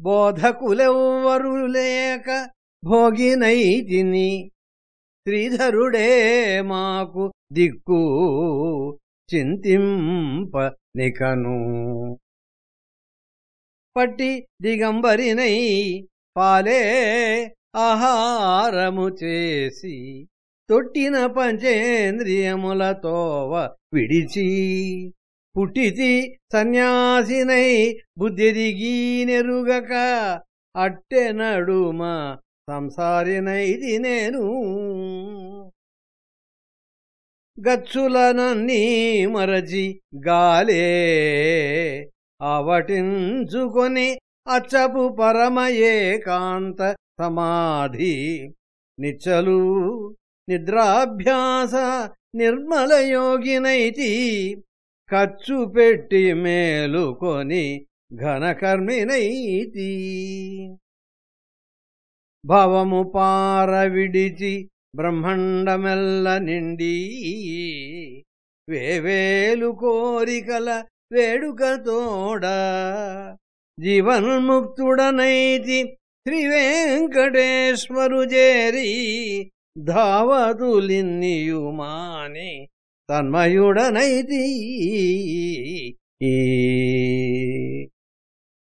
బోధకులెవ్వరు లేక భోగినైతిని శ్రీధరుడే మాకు దిక్కు చింతింప నికను పట్టి దిగంబరినై పాలే ఆహారము చేసి తొట్టిన పంచేంద్రియములతోవ విడిచి పుట్టితి సన్యాసినై బుద్ధిదిగీనెరుగక అట్టె నడుమ సంసారినైది నేను. గచ్చులనన్నీ మరచి గాలే అవటించుకొని అచ్చపు పరమయే కాంత సమాధి నిచ్చలు నిద్రాభ్యాస నిర్మల యోగినైతి ఖర్చు పెట్టి మేలుకొని ఘనకర్మినైతి భవము పార విడిచి బ్రహ్మండమెల్ల నిండి వేవేలు కోరికల వేడుకతోడ జీవన్ముక్తుడనైతి శ్రీవేంకటేశ్వరు చేరి ధావతులిన్నియుమాని తన్మయుడనైతి ఈ